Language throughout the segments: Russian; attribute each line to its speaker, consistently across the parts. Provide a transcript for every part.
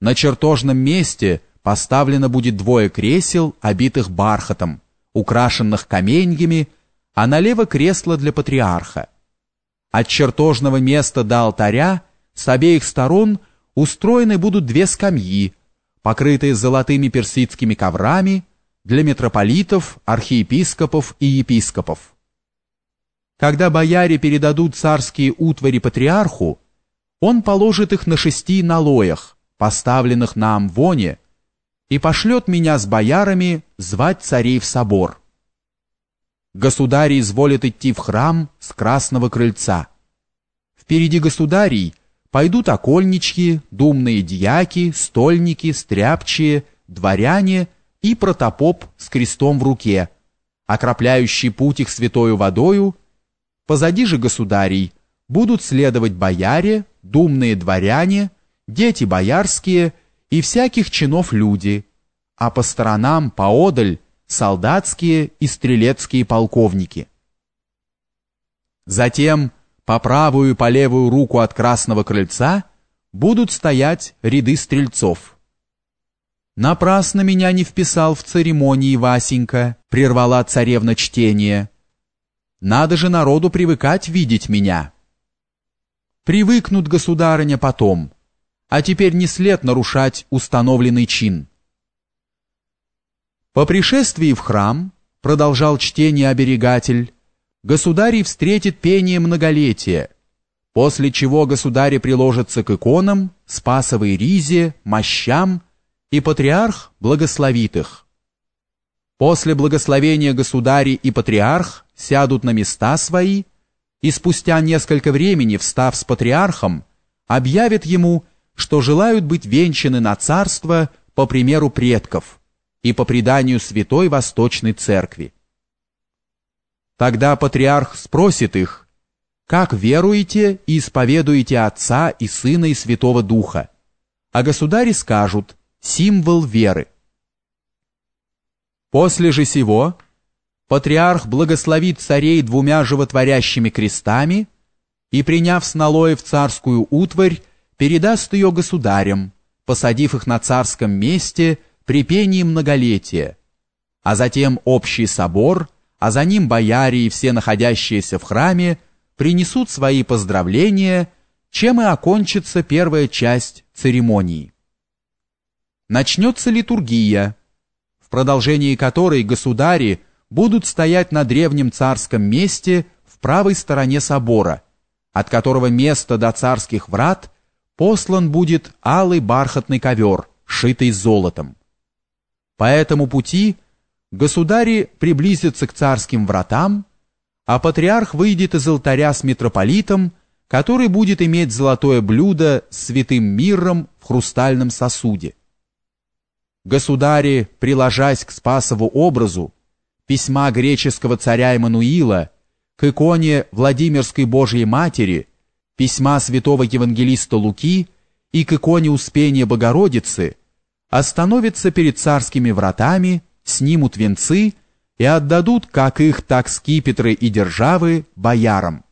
Speaker 1: На чертожном месте поставлено будет двое кресел, обитых бархатом, украшенных каменьями, а налево кресло для патриарха. От чертожного места до алтаря с обеих сторон устроены будут две скамьи, покрытые золотыми персидскими коврами для митрополитов, архиепископов и епископов. Когда бояре передадут царские утвари патриарху, он положит их на шести налоях, поставленных на Амвоне, и пошлет меня с боярами звать царей в собор. Государь изволит идти в храм с красного крыльца. Впереди государей пойдут окольнички, думные дьяки, стольники, стряпчие, дворяне и протопоп с крестом в руке, окропляющий путь их святою водою, позади же государей будут следовать бояре, думные дворяне, дети боярские и всяких чинов люди, а по сторонам, поодаль, солдатские и стрелецкие полковники. Затем по правую и по левую руку от Красного Крыльца будут стоять ряды стрельцов. «Напрасно меня не вписал в церемонии, Васенька», — прервала царевна чтение. «Надо же народу привыкать видеть меня». «Привыкнут, государыня, потом», а теперь не след нарушать установленный чин. По пришествии в храм, продолжал чтение оберегатель, государь встретит пение многолетия, после чего государь приложится к иконам, спасовой ризе, мощам, и патриарх благословит их. После благословения государи и патриарх сядут на места свои, и спустя несколько времени, встав с патриархом, объявят ему, что желают быть венчаны на царство по примеру предков и по преданию Святой Восточной Церкви. Тогда патриарх спросит их, как веруете и исповедуете Отца и Сына и Святого Духа, а государи скажут символ веры. После же сего патриарх благословит царей двумя животворящими крестами и, приняв с налоев царскую утварь, передаст ее государям, посадив их на царском месте при пении многолетия, а затем общий собор, а за ним бояре и все находящиеся в храме принесут свои поздравления, чем и окончится первая часть церемонии. Начнется литургия, в продолжении которой государи будут стоять на древнем царском месте в правой стороне собора, от которого место до царских врат – послан будет алый бархатный ковер, шитый золотом. По этому пути государи приблизятся к царским вратам, а патриарх выйдет из алтаря с митрополитом, который будет иметь золотое блюдо с святым миром в хрустальном сосуде. Государи, приложась к Спасову образу, письма греческого царя Эммануила, к иконе Владимирской Божьей Матери – письма святого евангелиста Луки и к иконе Успения Богородицы остановятся перед царскими вратами, снимут венцы и отдадут как их, так скипетры и державы боярам.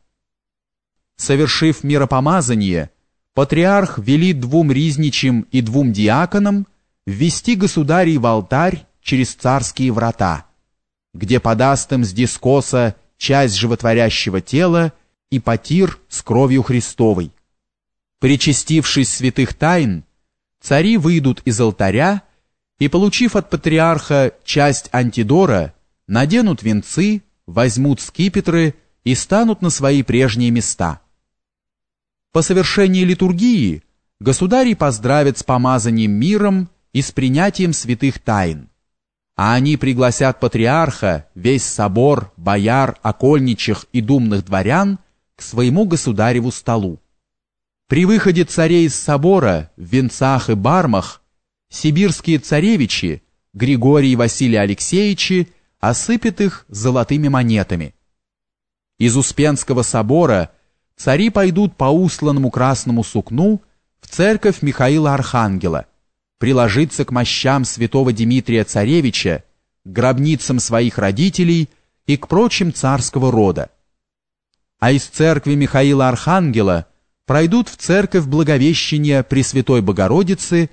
Speaker 1: Совершив миропомазание, патриарх велит двум ризничим и двум диаконам ввести государей в алтарь через царские врата, где подаст им с дискоса часть животворящего тела и потир с кровью Христовой. Причастившись святых тайн, цари выйдут из алтаря и, получив от патриарха часть антидора, наденут венцы, возьмут скипетры и станут на свои прежние места. По совершении литургии государи поздравят с помазанием миром и с принятием святых тайн, а они пригласят патриарха, весь собор, бояр, окольничих и думных дворян к своему государеву столу. При выходе царей из собора в венцах и бармах сибирские царевичи Григорий и Василий Алексеевичи осыпят их золотыми монетами. Из Успенского собора цари пойдут по усланному красному сукну в церковь Михаила Архангела, приложиться к мощам святого Дмитрия Царевича, к гробницам своих родителей и к прочим царского рода а из церкви Михаила Архангела пройдут в церковь Благовещения Пресвятой Богородицы